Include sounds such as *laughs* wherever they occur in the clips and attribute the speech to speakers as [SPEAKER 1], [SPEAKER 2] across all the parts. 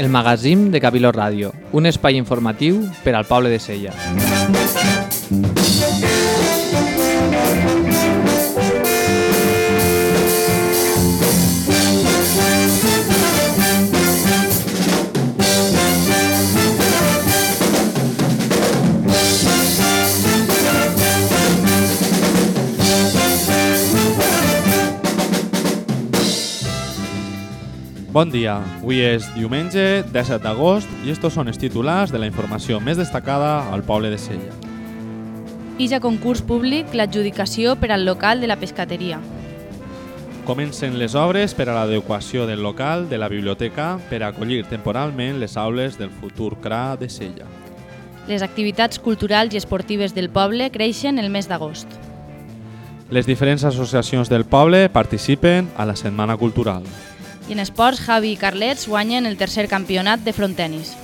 [SPEAKER 1] El magazín de Cabiló Ràdio, un espai informatiu per al poble de Sella.
[SPEAKER 2] Bon dia, avui és diumenge 17 d'agost i estos són els titulars de la informació més destacada al poble de Sella.
[SPEAKER 3] Ija concurs públic l'adjudicació per al local de la pescateria.
[SPEAKER 2] Comencen les obres per a l'adequació del local de la biblioteca per a acollir temporalment les aules del futur CRA de Sella.
[SPEAKER 3] Les activitats culturals i esportives del poble creixen el mes d'agost.
[SPEAKER 2] Les diferents associacions del poble participen a la Setmana Cultural.
[SPEAKER 3] I en esports, Javi i Carlets guanyen el tercer campionat de frontenis.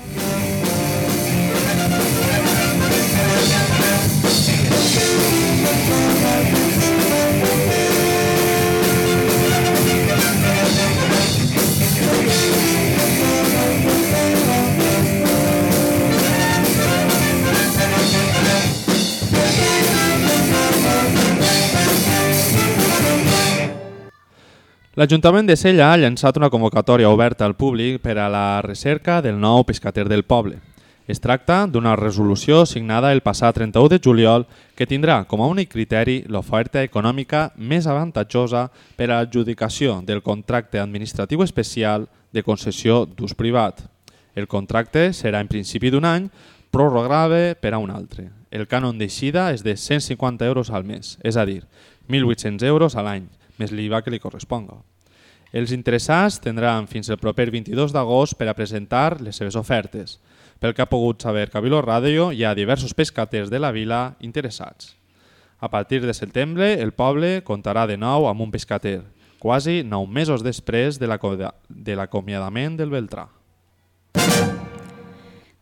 [SPEAKER 2] L'Ajuntament de Sella ha llançat una convocatòria oberta al públic per a la recerca del nou pescater del poble. Es tracta d'una resolució signada el passat 31 de juliol que tindrà com a únic criteri l'oferta econòmica més avantatjosa per a l'adjudicació del contracte administratiu especial de concessió d'ús privat. El contracte serà en principi d'un any, prorrogable per a un altre. El cànon d'eixida és de 150 euros al mes, és a dir, 1.800 euros a l'any, més l'IVA que li corresponga. Els interessats tindran fins el proper 22 d'agost per a presentar les seves ofertes. Pel que ha pogut saber Cabiló Ràdio, hi ha diversos pescaters de la vila interessats. A partir de setembre, el poble comptarà de nou amb un pescater, quasi nou mesos després de l'acomiadament del Beltrà.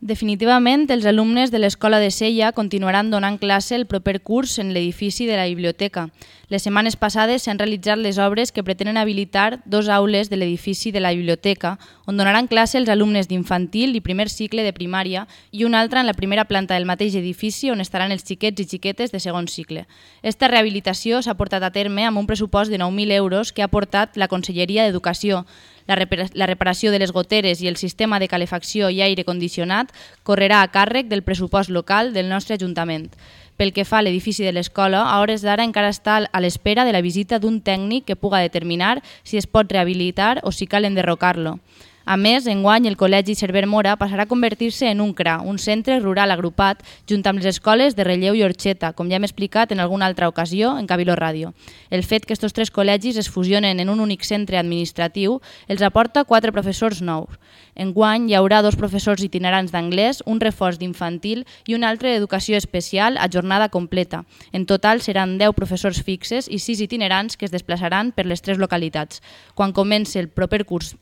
[SPEAKER 3] Definitivament, els alumnes de l'Escola de Sella continuaran donant classe el proper curs en l'edifici de la biblioteca. Les setmanes passades s'han realitzat les obres que pretenen habilitar dos aules de l'edifici de la biblioteca, on donaran classe els alumnes d'infantil i primer cicle de primària i una altra en la primera planta del mateix edifici on estaran els xiquets i xiquetes de segon cicle. Esta rehabilitació s'ha portat a terme amb un pressupost de 9.000 euros que ha portat la Conselleria d'Educació, la, reparació de les goteres i el sistema de calefacció i aire condicionat correrà a càrrec del pressupost local del nostre Ajuntament. Pel que fa a l'edifici de l'escola, a hores d'ara encara està a l'espera de la visita d'un tècnic que puga determinar si es pot rehabilitar o si cal enderrocar-lo. A més, enguany el Col·legi Cerver Mora passarà a convertir-se en un CRA, un centre rural agrupat, junt amb les escoles de Relleu i Orxeta, com ja hem explicat en alguna altra ocasió en Cabiló Ràdio. El fet que aquests tres col·legis es fusionen en un únic centre administratiu els aporta quatre professors nous. Enguany hi haurà dos professors itinerants d'anglès, un reforç d'infantil i un altre d'educació especial a jornada completa. En total seran 10 professors fixes i 6 itinerants que es desplaçaran per les tres localitats. Quan comenci el proper curs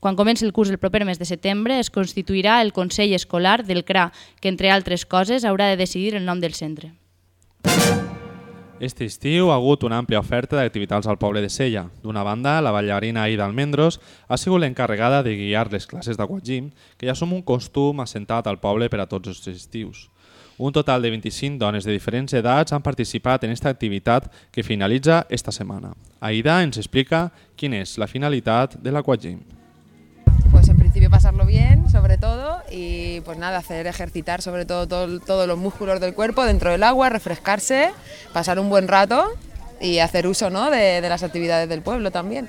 [SPEAKER 3] quan comenci el curs el proper mes de setembre, es constituirà el Consell Escolar del CRA, que, entre altres coses, haurà de decidir el nom del centre.
[SPEAKER 2] Este estiu ha hagut una àmplia oferta d'activitats al poble de Sella. D'una banda, la ballarina Aida Almendros ha sigut l'encarregada de guiar les classes d'aquagim, que ja som un costum assentat al poble per a tots els estius. Un total de 25 dones de diferents edats han participat en aquesta activitat que finalitza esta setmana. Aida ens explica quina és la finalitat de l'aquagim
[SPEAKER 4] principio pasarlo bien, sobre todo, y pues nada, hacer ejercitar sobre todo, todo todos los músculos del cuerpo dentro del agua, refrescarse, pasar un buen rato y hacer uso ¿no? de, de les activitats del pueblo també.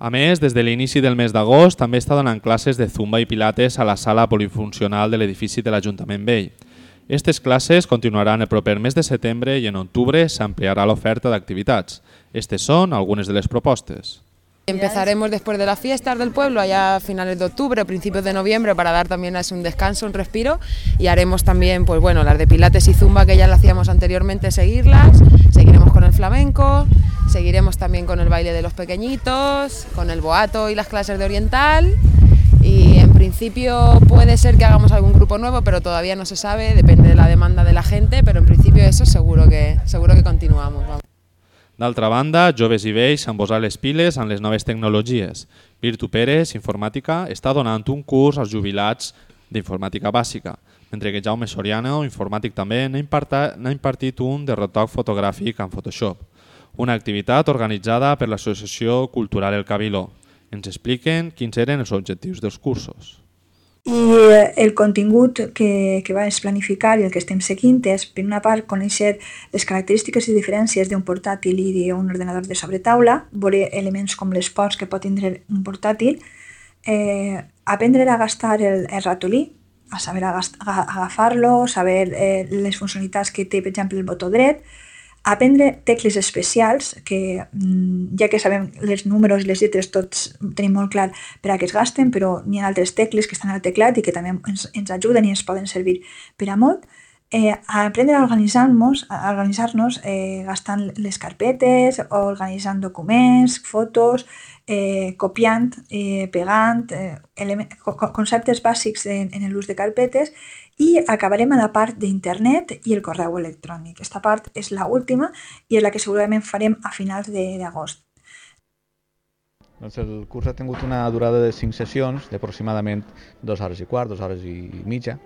[SPEAKER 2] A més, des de l'inici del mes d'agost també està donant classes de zumba i pilates a la sala polifuncional de l'edifici de l'Ajuntament Vell. Aquestes classes continuaran el proper mes de setembre i en octubre s'ampliarà l'oferta d'activitats. Estes són algunes de les propostes.
[SPEAKER 4] Empezaremos después de las fiestas del pueblo, allá a finales de octubre, principios de noviembre, para dar también un descanso, un respiro, y haremos también, pues bueno, las de pilates y zumba que ya lo hacíamos anteriormente, seguirlas, seguiremos con el flamenco, seguiremos también con el baile de los pequeñitos, con el boato y las clases de oriental. Y en principio puede ser que hagamos algún grupo nuevo, pero todavía no se sabe, depende de la demanda de la gente, pero en principio eso seguro que, seguro que continuamos.
[SPEAKER 2] D'altra banda, joves i vells s'han posat les piles amb les noves tecnologies. Virtu Pérez, Informàtica, està donant un curs als jubilats d'informàtica bàsica, mentre que Jaume Soriano, informàtic també, n'ha n'ha impartit un de retoc fotogràfic en Photoshop, una activitat organitzada per l'Associació Cultural El Cabiló. Ens expliquen quins eren els objectius dels cursos.
[SPEAKER 5] I eh, el contingut que, que vas planificar i el que estem seguint és, per una part, conèixer les característiques i diferències d'un portàtil i d'un ordenador de sobretaula, veure elements com les pots que pot tindre un portàtil, eh, aprendre a gastar el, el ratolí, a saber agafar-lo, saber eh, les funcionalitats que té, per exemple, el botó dret, aprendre tecles especials, que mm, ja que sabem els números i les lletres tots tenim molt clar per a què es gasten, però n'hi ha altres tecles que estan al teclat i que també ens, ens ajuden i ens poden servir per a molt. Eh, aprendre a organitzar-nos, a organitzar-nos eh, gastant les carpetes, organitzant documents, fotos, eh, copiant, eh, pegant, eh, conceptes bàsics en, en l'ús de carpetes i acabarem a la part d'internet i el correu electrònic. Aquesta part és la última i és la que segurament farem a finals d'agost.
[SPEAKER 6] Doncs el curs ha tingut una durada de 5 sessions d'aproximadament 2 hores i quart, 2 hores i mitja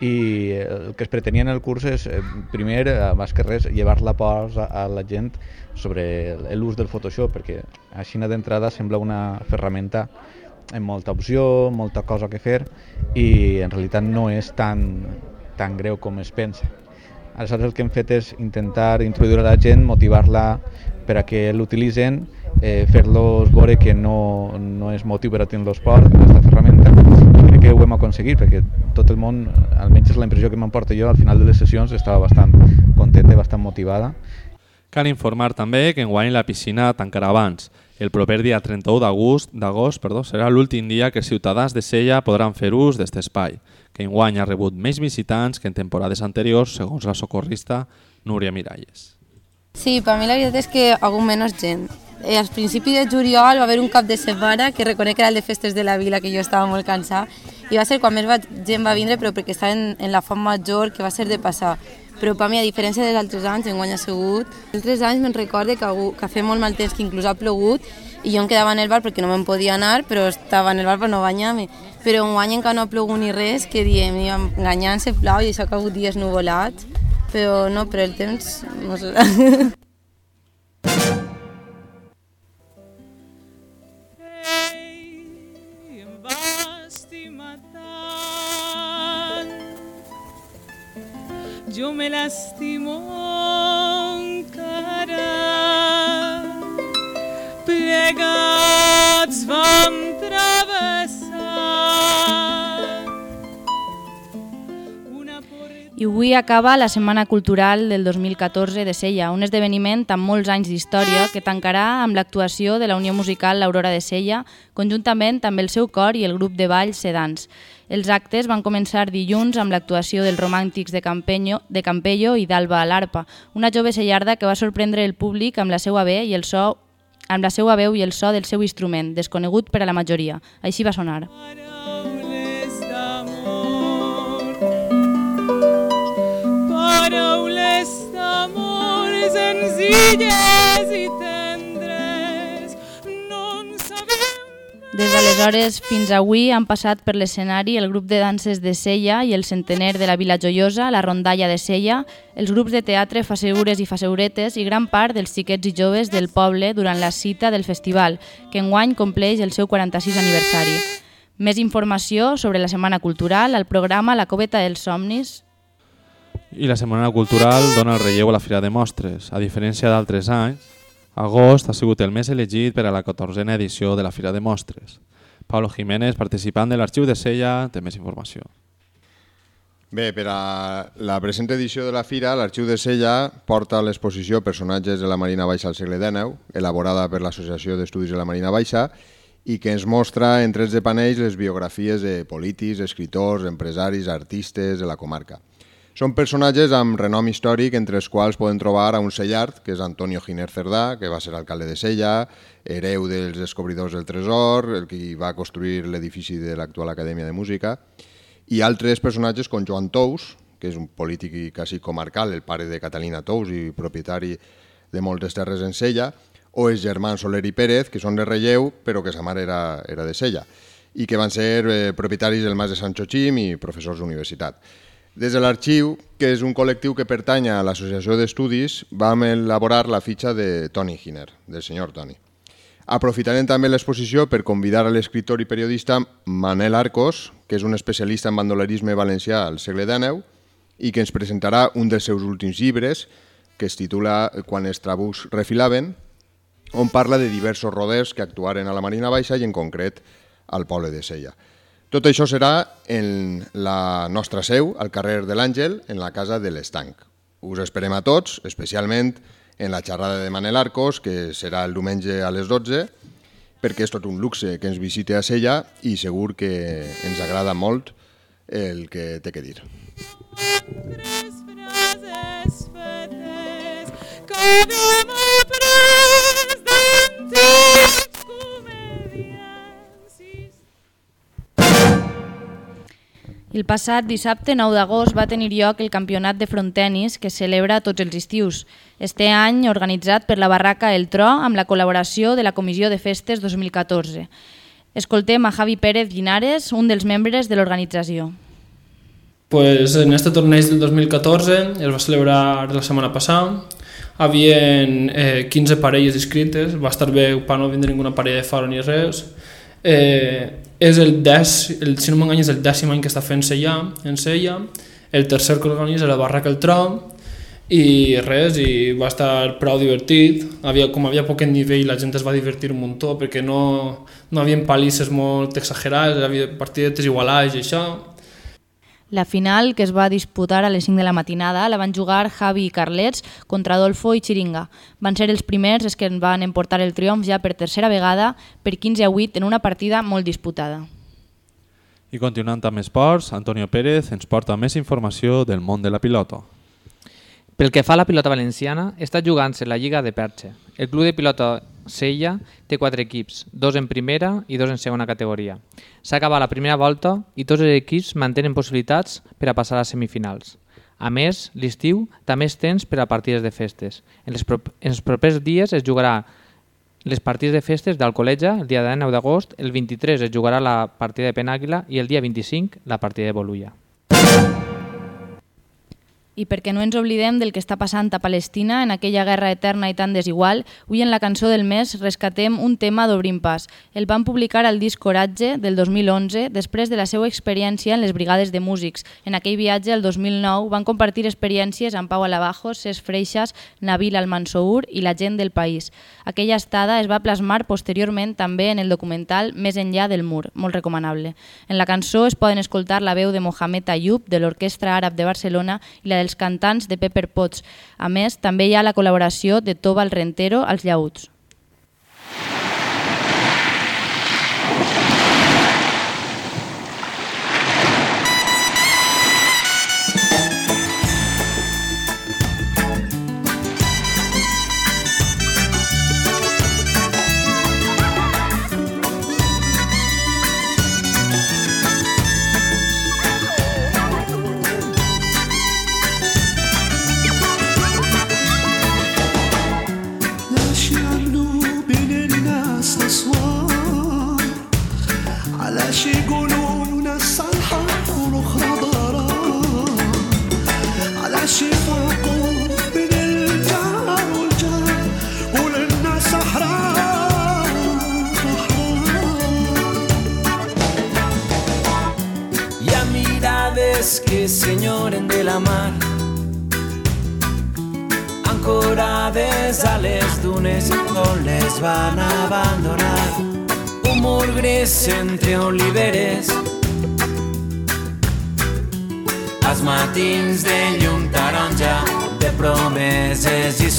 [SPEAKER 6] i el que es pretenia en el curs és, eh, primer, eh, més que res, llevar la por a la gent sobre l'ús del Photoshop, perquè així d'entrada sembla una ferramenta amb molta opció, molta cosa que fer i en realitat no és tan, tan greu com es pensa. Aleshores el que hem fet és intentar introduir a la gent, motivar-la per a que l'utilitzen, eh, fer-los veure que no, no és motiu per a tenir-los por, aquesta ferramenta, crec que ho hem aconseguit, perquè tot el món, almenys és la impressió que m'emporta jo, al final de les sessions estava bastant contenta i bastant motivada.
[SPEAKER 2] Cal informar també que enguany la piscina tancarà abans. El proper dia 31 d'agost serà l'últim dia que els ciutadans de Sella podran fer ús d'aquest espai, que enguany ha rebut més visitants que en temporades anteriors, segons la socorrista Núria Miralles.
[SPEAKER 7] Sí, per mi la veritat és que hagut menys gent. Eh, al principi de juliol va haver un cap de setmana que reconec que era el de festes de la vila, que jo estava molt cansada, i va ser quan més va, gent va vindre, però perquè estava en, en la font major, que va ser de passar. Però per mi, a diferència dels altres anys, enguany ha sigut... Els altres anys me'n recorde que, que feia molt mal temps, que inclús ha plogut, i jo em quedava en el bar perquè no me'n podia anar, però estava en el bar per no banyar-me. Però enguany encara no ha plogut ni res, que diem, enganyant-se, plau, i això que ha hagut dies nuvolats, però no, però el temps... No sé. *laughs*
[SPEAKER 3] acaba la Setmana Cultural del 2014 de Sella, un esdeveniment amb molts anys d'història que tancarà amb l'actuació de la Unió Musical L'Aurora de Sella, conjuntament amb el seu cor i el grup de ball Sedans. Els actes van començar dilluns amb l'actuació dels romàntics de, Campeño, de Campello i d'Alba a l'Arpa, una jove sellarda que va sorprendre el públic amb la seva veu i el so amb la seva veu i el so del seu instrument, desconegut per a la majoria. Així va sonar.
[SPEAKER 8] Paraules Paraules d'amor senzilles i tendres. No en sabem
[SPEAKER 3] Des d'aleshores fins avui han passat per l'escenari el grup de danses de Sella i el centener de la Vila Joiosa, la rondalla de Sella, els grups de teatre Faseures i Faseuretes i gran part dels xiquets i joves del poble durant la cita del festival, que enguany compleix el seu 46 aniversari. Més informació sobre la Setmana Cultural al programa La Coveta dels Somnis
[SPEAKER 2] I la Setmana Cultural dona el relleu a la Fira de Mostres. A diferència d'altres anys, agost ha sigut el mes elegit per a la 14a edició de la Fira de Mostres. Pablo Jiménez, participant de l'Arxiu de Sella, té més informació.
[SPEAKER 9] Bé, per a la present edició de la Fira, l'Arxiu de Sella porta a l'exposició Personatges de la Marina Baixa al segle XIX, elaborada per l'Associació d'Estudis de la Marina Baixa, i que ens mostra en 13 panells les biografies de polítics, escriptors, empresaris, artistes de la comarca. Són personatges amb renom històric entre els quals poden trobar a un sellart, que és Antonio Giner Cerdà, que va ser alcalde de Sella, hereu dels descobridors del tresor, el que va construir l'edifici de l'actual Acadèmia de Música, i altres personatges com Joan Tous, que és un polític i quasi comarcal, el pare de Catalina Tous i propietari de moltes terres en Sella, o els germans Soler i Pérez, que són de Relleu, però que sa mare era, era de Sella, i que van ser eh, propietaris del Mas de Sant Xochim i professors d'universitat. Des de l'arxiu, que és un col·lectiu que pertany a l'Associació d'Estudis, vam elaborar la fitxa de Toni Giner, del senyor Toni. Aprofitarem també l'exposició per convidar a l'escriptor i periodista Manel Arcos, que és un especialista en bandolerisme valencià al segle XIX i que ens presentarà un dels seus últims llibres, que es titula Quan els trabucs refilaven, on parla de diversos roders que actuaren a la Marina Baixa i en concret al poble de Sella. Tot això serà en la nostra seu, al carrer de l'Àngel, en la casa de l'Estanc. Us esperem a tots, especialment en la xerrada de Manel Arcos, que serà el diumenge a les 12, perquè és tot un luxe que ens visite a Sella i segur que ens agrada molt el que té que dir.
[SPEAKER 8] Tres frases fetes cada mà pres d'antics
[SPEAKER 3] El passat dissabte 9 d'agost va tenir lloc el campionat de frontenis que celebra tots els estius. Este any organitzat per la barraca El Tro amb la col·laboració de la Comissió de Festes 2014. Escoltem a Javi Pérez Linares, un dels membres de l'organització.
[SPEAKER 10] Pues en este torneig del 2014 es va celebrar la setmana passada. Havien eh, 15 parelles inscrites, va estar bé per no vindre ninguna parella de fora ni res. Eh, és el, des, el, si no m'enganyes, el dècim any que està fent Sella, en Sella, el tercer que organitza la Barraca El Tron, i res, i va estar prou divertit, havia, com havia poc nivell la gent es va divertir un muntó perquè no, no havien palisses molt exagerades, havia partidetes igualades i això,
[SPEAKER 3] La final, que es va disputar a les 5 de la matinada, la van jugar Javi i Carlets contra Adolfo i Chiringa. Van ser els primers els que en van emportar el triomf ja per tercera vegada per 15 a 8 en una partida molt disputada.
[SPEAKER 2] I continuant amb esports, Antonio Pérez ens porta més informació del món de la pilota.
[SPEAKER 1] Pel que fa a la pilota valenciana, està jugant-se la Lliga de Perche. El club de pilota Sella té quatre equips, dos en primera i dos en segona categoria. S'ha acabat la primera volta i tots els equips mantenen possibilitats per a passar a les semifinals. A més, l'estiu també és temps per a partides de festes. En, les prop en els propers dies es jugarà les partides de festes d'Alcoleja el dia 9 d'agost, el 23 es jugarà la partida de Penàguila i el dia 25 la partida de Bolulla.
[SPEAKER 3] I perquè no ens oblidem del que està passant a Palestina en aquella guerra eterna i tan desigual, avui en la cançó del mes rescatem un tema d'Obrim Pas. El van publicar al disc Coratge del 2011 després de la seva experiència en les brigades de músics. En aquell viatge, el 2009, van compartir experiències amb Pau Alabajos, Cés Freixas, Nabil Almansour i la gent del país. Aquella estada es va plasmar posteriorment també en el documental Més enllà del mur, molt recomanable. En la cançó es poden escoltar la veu de Mohamed Ayub, de l'Orquestra Àrab de Barcelona, i la dels cantants de Pepper Potts. A més, també hi ha la col·laboració de Tobal Rentero als llauts.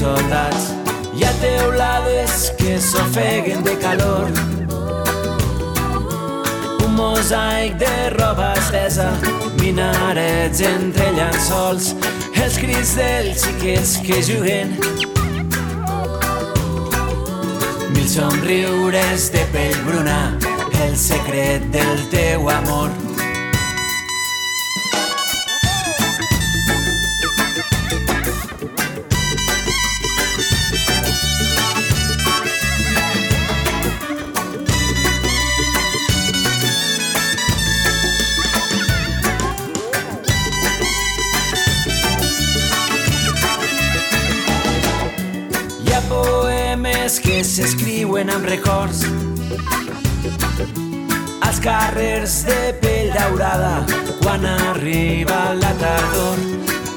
[SPEAKER 11] Soldats hi ha teulades que s'ofeguen de calor un mosaic de roba estesa, minarets entre llençols, els crits dels xiquets que juguen. Mil somriures de pell bruna, el secret del teu amor. Amb records. Als carrers de pell daurada quan arriba la tardor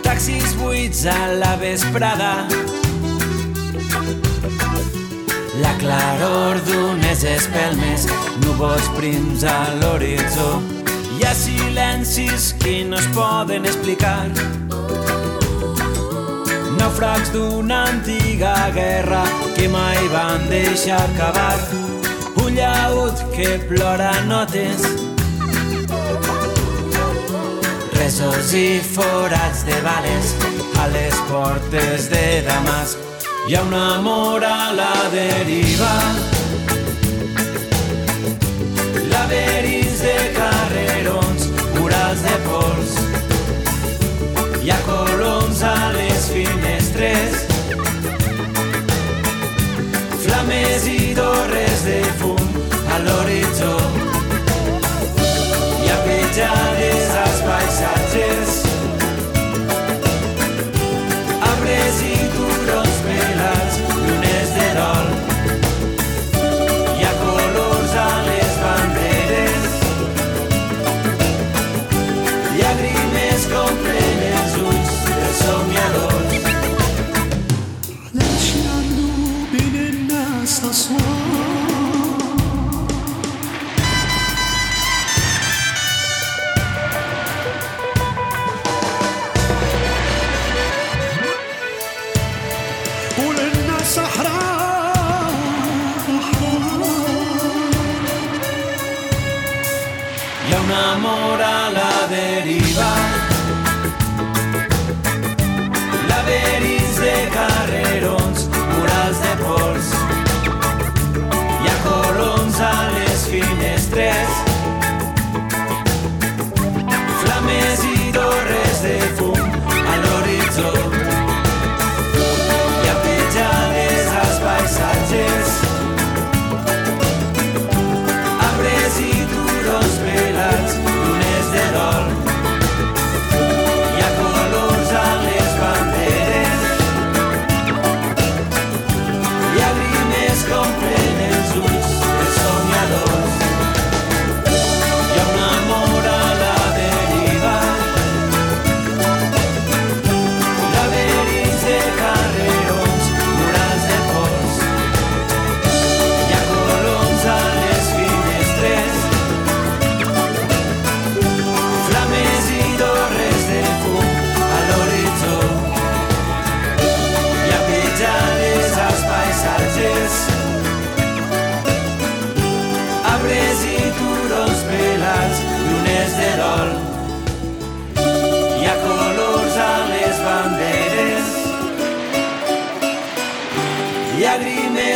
[SPEAKER 11] taxis buits a la vesprada. La claror d'unes espelmes núvols prims a l'horitzó. Hi ha silencis que no es poden explicar. Naufrags d'una antiga guerra que mai van deixar acabar. Un llaut que plora notes, resos i forats de bales a les portes de Damasc. Hi ha un amor a la deriva, laberints de carrerons, murals de pols, hi ha coloms flames i torres de fum a l'horitzó. Hi ha petjades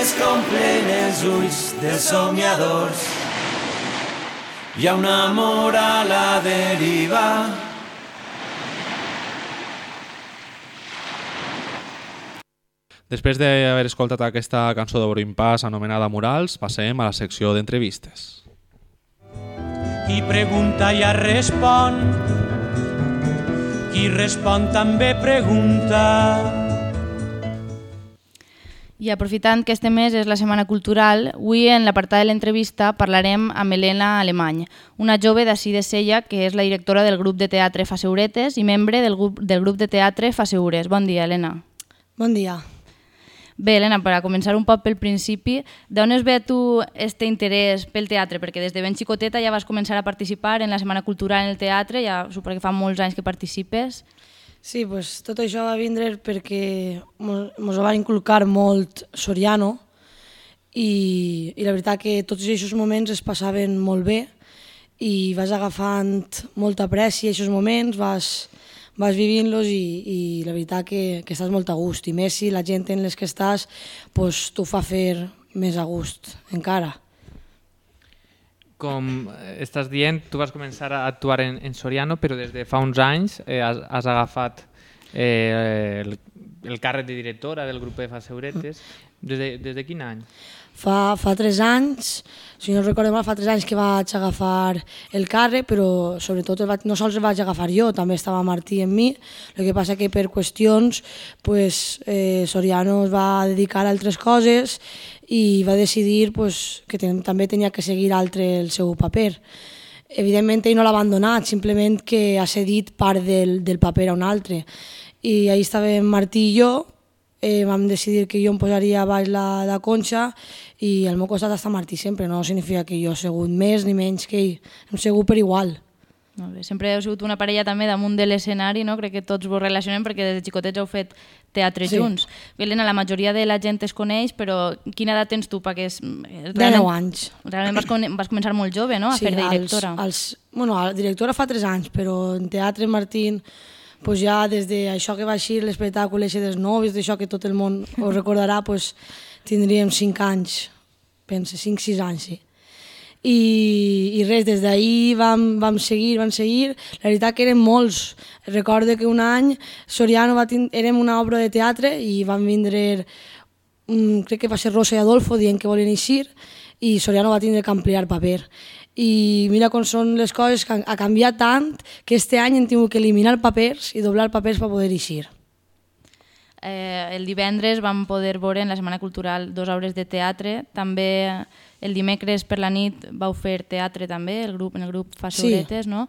[SPEAKER 11] llàgrimes complen els ulls dels somiadors. Hi ha un amor a la deriva.
[SPEAKER 2] Després d'haver escoltat aquesta cançó de Borin Pass anomenada Murals, passem a la secció d'entrevistes.
[SPEAKER 12] Qui pregunta ja respon, qui respon també pregunta.
[SPEAKER 3] I aprofitant que este mes és la Setmana Cultural, avui en l'apartat de l'entrevista parlarem amb Helena Alemany, una jove d'ací de Sella que és la directora del grup de teatre Faseuretes i membre del grup, del grup de teatre Faseures. Bon dia, Helena.
[SPEAKER 13] Bon dia.
[SPEAKER 3] Bé, Helena, per a començar un poc pel principi, d'on es ve tu este interès pel teatre? Perquè des de ben xicoteta ja vas començar a participar en la Setmana Cultural en el teatre, ja suposo que fa molts anys que participes.
[SPEAKER 13] Sí, pues, tot això va vindre perquè mos ho va inculcar molt Soriano i, i la veritat que tots aquests moments es passaven molt bé i vas agafant molta pressi a aquests moments, vas, vas vivint-los i, i la veritat que, que estàs molt a gust. I més si la gent en les que estàs pues, t'ho fa fer més a gust encara.
[SPEAKER 1] Com eh, estàs dient, tu vas començar a actuar en, en Soriano, però des de fa uns anys eh, has, has agafat eh, el, el càrrec de directora del grup de Faseuretes. Des de, des de quin any?
[SPEAKER 13] Fa, fa tres anys, si no recordo mal, fa tres anys que vaig agafar el càrrec, però sobretot vaig, no sols el vaig agafar jo, també estava Martí en mi, el que passa que per qüestions pues, eh, Soriano es va dedicar a altres coses i va decidir pues, que també tenia que seguir altre el seu paper. Evidentment ell no l'ha abandonat, simplement que ha cedit part del, del paper a un altre. I ahí estàvem Martí i jo, eh, vam decidir que jo em posaria baix la, la conxa i al meu costat està Martí sempre, no significa que jo he segut més ni menys que ell, hem segut per igual.
[SPEAKER 3] Molt bé. Sempre heu sigut una parella també damunt de l'escenari, no? Crec que tots vos relacionem perquè des de xicotets heu fet teatre
[SPEAKER 13] Sí.
[SPEAKER 3] junts. Helena, la majoria de la gent es coneix, però quina edat tens tu? Perquè és,
[SPEAKER 13] De
[SPEAKER 3] realment-
[SPEAKER 13] 9 anys.
[SPEAKER 3] Realment vas, vas començar molt jove, no?, a fer de directora.
[SPEAKER 13] Als, als, bueno, la directora fa 3 anys, però en teatre Martín pues ja des de això que va eixir l'espectacle ese dels novis, d'això que tot el món ho recordarà, pues, tindríem 5 anys, pense, 5-6 anys, sí. I, i res, des d'ahir vam, vam seguir, vam seguir. La veritat que eren molts. Recordo que un any Soriano va tin... érem una obra de teatre i van vindre, mm, crec que va ser Rosa i Adolfo dient que volien eixir i Soriano va tindre que ampliar paper. I mira com són les coses, que ha canviat tant que este any hem tingut que eliminar papers i doblar papers per poder eixir.
[SPEAKER 3] Eh, el divendres vam poder veure en la Setmana Cultural dos obres de teatre. També el dimecres per la nit vau fer teatre també, el grup, en el grup Fasoretes, no?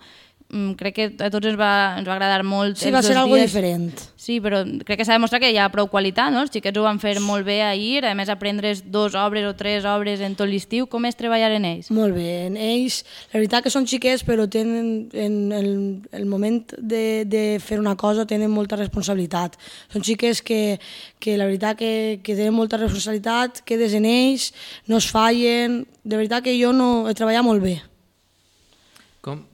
[SPEAKER 3] Mm, crec que a tots ens va, ens va agradar molt
[SPEAKER 13] Sí,
[SPEAKER 3] els
[SPEAKER 13] va ser
[SPEAKER 3] dos
[SPEAKER 13] algo
[SPEAKER 3] dies.
[SPEAKER 13] diferent.
[SPEAKER 3] Sí, però crec que s'ha demostrat que hi ha prou qualitat, no? Els xiquets ho van fer molt bé ahir, a més aprendre's dos obres o tres obres en tot l'estiu. Com és treballar en ells?
[SPEAKER 13] Molt bé, en ells, la veritat que són xiquets, però tenen, en el, el moment de, de fer una cosa tenen molta responsabilitat. Són xiquets que, que la veritat que, que tenen molta responsabilitat, quedes en ells, no es fallen, de veritat que jo no he treballat molt bé.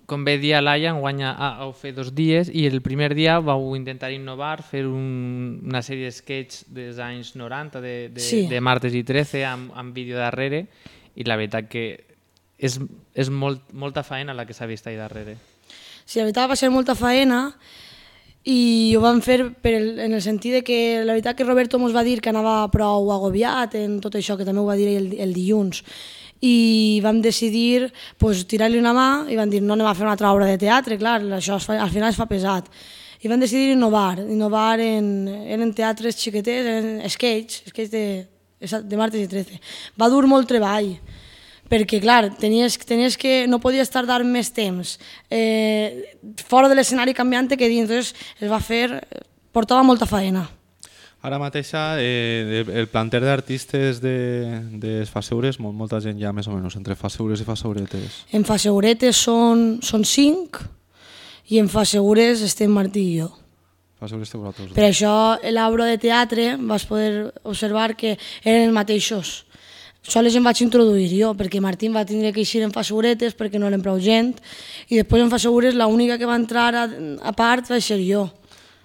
[SPEAKER 1] Com, bé dia Laia, enguany ha- heu fet dos dies i el primer dia vau intentar innovar, fer un, una sèrie d'esquets dels anys 90 de, de,
[SPEAKER 13] Sí.
[SPEAKER 1] de martes i 13 amb, amb vídeo darrere i la veritat que és, és molt, molta faena la que s'ha vist ahí darrere.
[SPEAKER 13] Sí, la veritat va ser molta faena i ho vam fer per el, en el sentit de que la veritat que Roberto ens va dir que anava prou agobiat en tot això, que també ho va dir el, el dilluns i vam decidir pues, tirar-li una mà i vam dir no anem a fer una altra obra de teatre, clar, això fa, al final es fa pesat. I vam decidir innovar, innovar en, eren teatres xiqueters, en sketch, sketch de, de martes i 13. Va dur molt treball, perquè clar, tenies, tenies que, no podies tardar més temps eh, fora de l'escenari canviant que dins, es va fer, portava molta faena.
[SPEAKER 2] Ara mateixa, eh, el planter d'artistes de, de Faseures, molt, molta gent ja més o menys, entre Faseures i Faseuretes.
[SPEAKER 13] En Faseguretes són, són cinc i en Fasegures estem Martí i jo.
[SPEAKER 2] Faseures té vosaltres.
[SPEAKER 13] Per això, l'obra de teatre vas poder observar que eren els mateixos. Soles em vaig introduir jo, perquè Martín va tindre que eixir en Faseguretes perquè no eren prou gent, i després en Fasegures l'única que va entrar a, a part va ser jo.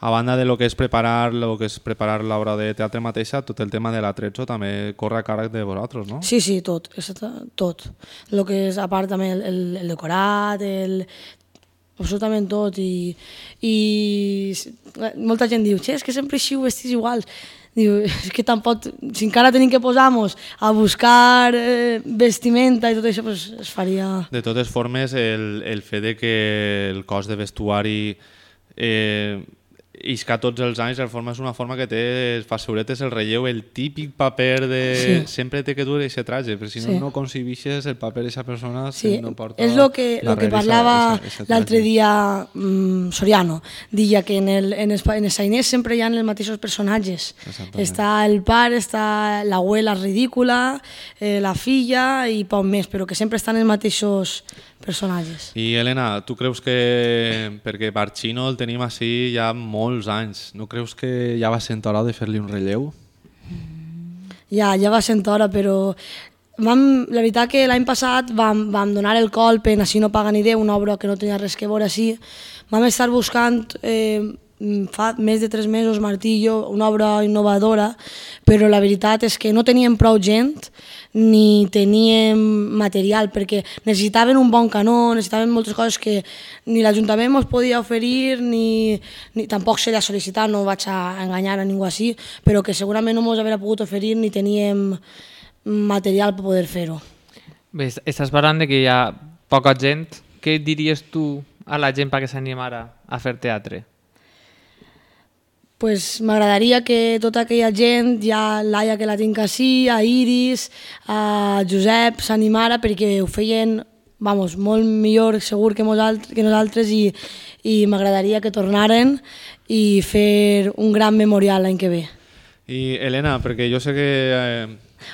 [SPEAKER 2] A banda de lo que és preparar lo que és preparar l'obra de teatre mateixa, tot el tema de l'atrecho també corre a càrrec de vosaltres, no?
[SPEAKER 13] Sí, sí, tot, exacte, tot. El que és, a part també el, el, el decorat, el, absolutament tot. I, i molta gent diu, "Che, és que sempre xiu vestits iguals. Diu, *laughs* és que tampoc, si encara tenim que posar-nos a buscar eh, vestimenta i tot això, pues, es faria...
[SPEAKER 2] De totes formes, el, el fet de que el cos de vestuari eh, isca tots els anys, la forma és una forma que té, fa seguretes el relleu, el típic paper de...
[SPEAKER 13] Sí.
[SPEAKER 2] Sempre té que dur aquest traje, perquè si no,
[SPEAKER 13] Sí.
[SPEAKER 2] no concibixes el paper d'aquesta persona
[SPEAKER 13] Sí,
[SPEAKER 2] si no porta
[SPEAKER 13] és el que, lo que parlava l'altre dia mm, Soriano. Deia que en, el, en, els, pa- en els sainers sempre hi ha els mateixos personatges. Està el pare, està l'abuela ridícula, eh, la filla i poc més, però que sempre estan els mateixos personatges.
[SPEAKER 2] I Helena, tu creus que, perquè Barcino el tenim així ja molts anys, no creus que ja va sent hora de fer-li un relleu?
[SPEAKER 13] Ja, ja va sent hora, però vam, la veritat que l'any passat vam, vam donar el colp en Així no paga ni Déu, una obra que no tenia res que veure així. Vam estar buscant eh, fa més de tres mesos, jo, una obra innovadora, però la veritat és que no teníem prou gent ni teníem material, perquè necessitaven un bon canó, necessitaven moltes coses que ni l'Ajuntament ens podia oferir, ni, ni tampoc se li ha sol·licitat, no vaig a enganyar a ningú així, però que segurament no ens hauria pogut oferir ni teníem material per poder fer-ho.
[SPEAKER 1] Bé, est- estàs parlant de que hi ha poca gent. Què diries tu a la gent perquè s'animara a fer teatre?
[SPEAKER 13] Pues m'agradaria que tota aquella gent, ja l'Aia que la tinc així, a Iris, a Josep, s'animara perquè ho feien vamos, molt millor segur que, nosaltres, que nosaltres i, i m'agradaria que tornaren i fer un gran memorial l'any que ve.
[SPEAKER 2] I Helena, perquè jo sé que... Eh,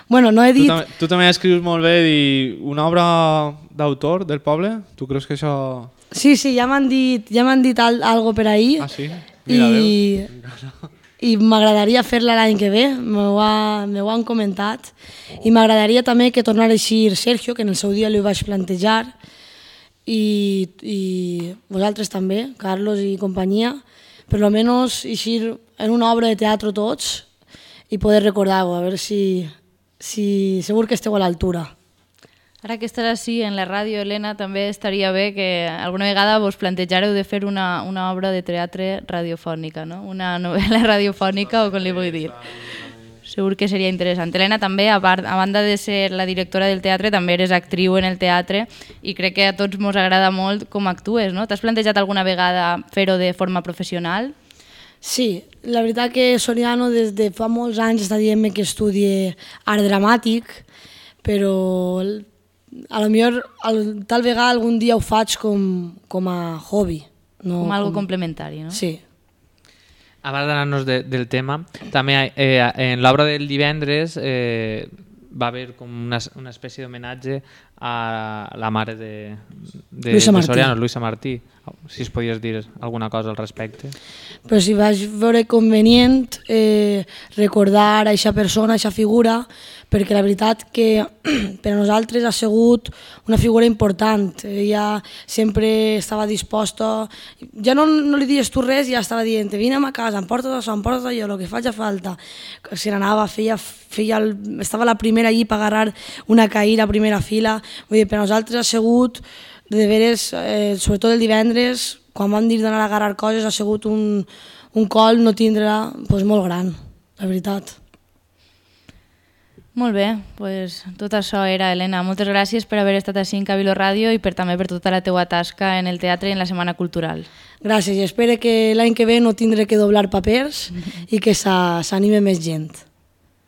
[SPEAKER 13] Bueno, no he
[SPEAKER 2] tu,
[SPEAKER 13] dit...
[SPEAKER 2] tam tu també escrius molt bé i una obra d'autor del poble, tu creus que això...
[SPEAKER 13] Sí, sí, ja m'han dit, ja dit al, algo per ahir.
[SPEAKER 2] Ah, sí? Mira,
[SPEAKER 13] I, i m'agradaria fer-la l'any que ve, m'ho ha, m'ho han comentat. I m'agradaria també que tornara a eixir Sergio, que en el seu dia li ho vaig plantejar, i, i vosaltres també, Carlos i companyia, per lo menos eixir en una obra de teatre tots i poder recordar-ho, a veure si, si segur que esteu a l'altura.
[SPEAKER 3] Ara que estàs així en la ràdio, Helena, també estaria bé que alguna vegada vos plantejareu de fer una, una obra de teatre radiofònica, no? una novel·la *laughs* radiofònica o com li vull dir. Segur que seria interessant. Helena també, a, part, a banda de ser la directora del teatre, també eres actriu en el teatre i crec que a tots ens agrada molt com actues. No? T'has plantejat alguna vegada fer-ho de forma professional?
[SPEAKER 13] Sí, la veritat que Soriano des de fa molts anys està dient que estudie art dramàtic, però a lo millor el, tal vegada algun dia ho faig com, com a hobby. No
[SPEAKER 3] Com algo complementari, no?
[SPEAKER 13] Sí.
[SPEAKER 1] Abans d'anar-nos de, del tema, també eh, en l'obra del divendres eh, va haver com una, una espècie d'homenatge a la mare de, de,
[SPEAKER 13] Luisa
[SPEAKER 1] de
[SPEAKER 13] Martí.
[SPEAKER 1] Soriano, Luisa Martí. Si es podies dir alguna cosa al respecte.
[SPEAKER 13] Però si vaig veure convenient eh, recordar a aquesta persona, a aquesta figura, perquè la veritat que *clears throat* per a nosaltres ha sigut una figura important. Ella sempre estava disposta, ja no, no li dies tu res, ja estava dient, vine a casa, em portes això, em portes allò, el que faci falta. Si n'anava, feia, feia el, estava la primera allí per agarrar una caïra a primera fila. Vull dir, per a nosaltres ha sigut de veres, eh, sobretot el divendres, quan vam dir d'anar a agarrar coses, ha sigut un, un col no tindre pues, molt gran, la veritat.
[SPEAKER 3] Molt bé, pues, tot això era, Helena. Moltes gràcies per haver estat així en Cabilo Ràdio i per també per tota la teua tasca en el teatre i en la Setmana Cultural.
[SPEAKER 13] Gràcies i espero que l'any que ve no tindré que doblar papers *laughs* i que s'a- s'anime més gent.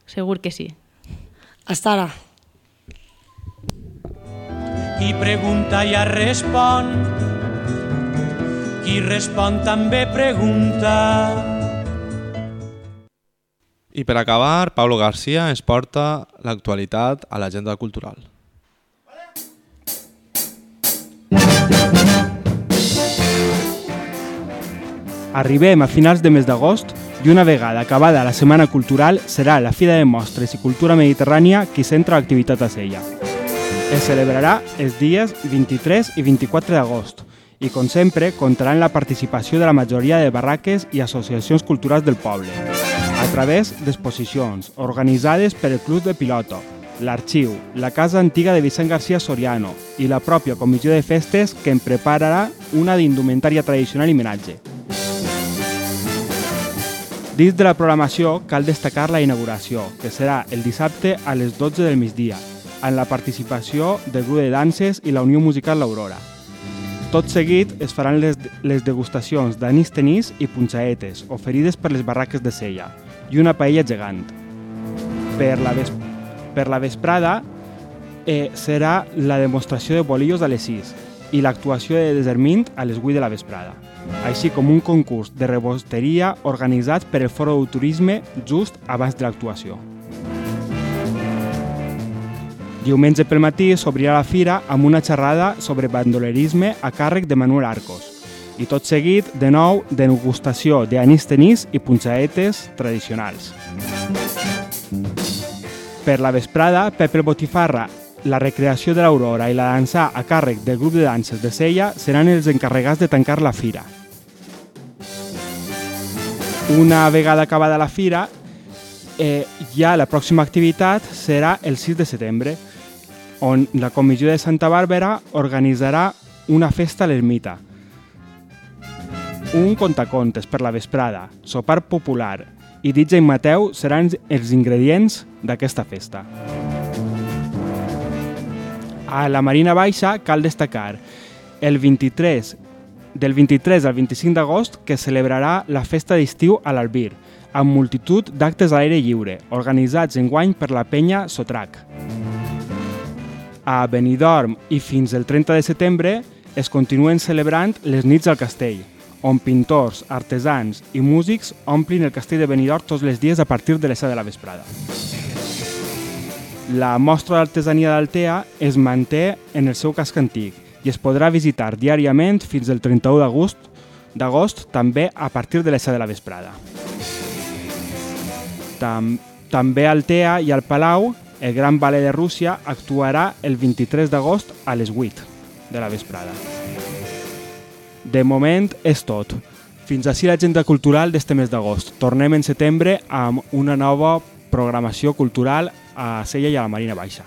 [SPEAKER 3] Segur que sí.
[SPEAKER 13] Hasta ara.
[SPEAKER 12] Qui pregunta ja respon, qui respon també pregunta.
[SPEAKER 2] I per acabar, Pablo García ens porta l'actualitat a l'agenda cultural.
[SPEAKER 14] Arribem a finals de mes d'agost i una vegada acabada la Setmana Cultural serà la Fira de Mostres i Cultura Mediterrània qui centra l'activitat a Sella. Es celebrarà els dies 23 i 24 d'agost i, com sempre, comptarà amb la participació de la majoria de barraques i associacions culturals del poble, a través d'exposicions organitzades per el Club de Piloto, l'Arxiu, la Casa Antiga de Vicent García Soriano i la pròpia Comissió de Festes que en prepararà una d'indumentària tradicional i homenatge. Dins de la programació cal destacar la inauguració, que serà el dissabte a les 12 del migdia, amb la participació del grup de danses i la Unió Musical L'Aurora. Tot seguit es faran les, les degustacions d'anís tenís i punxaetes, oferides per les barraques de Sella, i una paella gegant. Per la, ves per la vesprada eh, serà la demostració de bolillos a les 6 i l'actuació de Desermint a les 8 de la vesprada, així com un concurs de rebosteria organitzat per el Foro de Turisme just abans de l'actuació. Diumenge pel matí s'obrirà la fira amb una xerrada sobre bandolerisme a càrrec de Manuel Arcos. I tot seguit, de nou, degustació d'anís tenís i punxaetes tradicionals. Per la vesprada, Pepe Botifarra, la recreació de l'Aurora i la dansa a càrrec del grup de danses de Sella seran els encarregats de tancar la fira. Una vegada acabada la fira, eh, ja la pròxima activitat serà el 6 de setembre, on la Comissió de Santa Bàrbara organitzarà una festa a l'ermita. Un contacontes per la vesprada, sopar popular i DJ Mateu seran els ingredients d'aquesta festa. A la Marina Baixa cal destacar el 23 del 23 al 25 d'agost que celebrarà la festa d'estiu a l'Albir, amb multitud d'actes a l'aire lliure, organitzats enguany per la penya Sotrac. A Benidorm i fins el 30 de setembre es continuen celebrant les nits al castell, on pintors, artesans i músics omplin el castell de Benidorm tots els dies a partir de les 7 de la vesprada. La mostra d'artesania d'Altea es manté en el seu casc antic i es podrà visitar diàriament fins el 31 d'agost d'agost també a partir de les 7 de la vesprada. Tam també a Altea i al Palau, el Gran Ballet de Rússia actuarà el 23 d'agost a les 8 de la vesprada. De moment és tot. Fins així l'agenda cultural d'este mes d'agost. Tornem en setembre amb una nova programació cultural a Sella i a la Marina Baixa.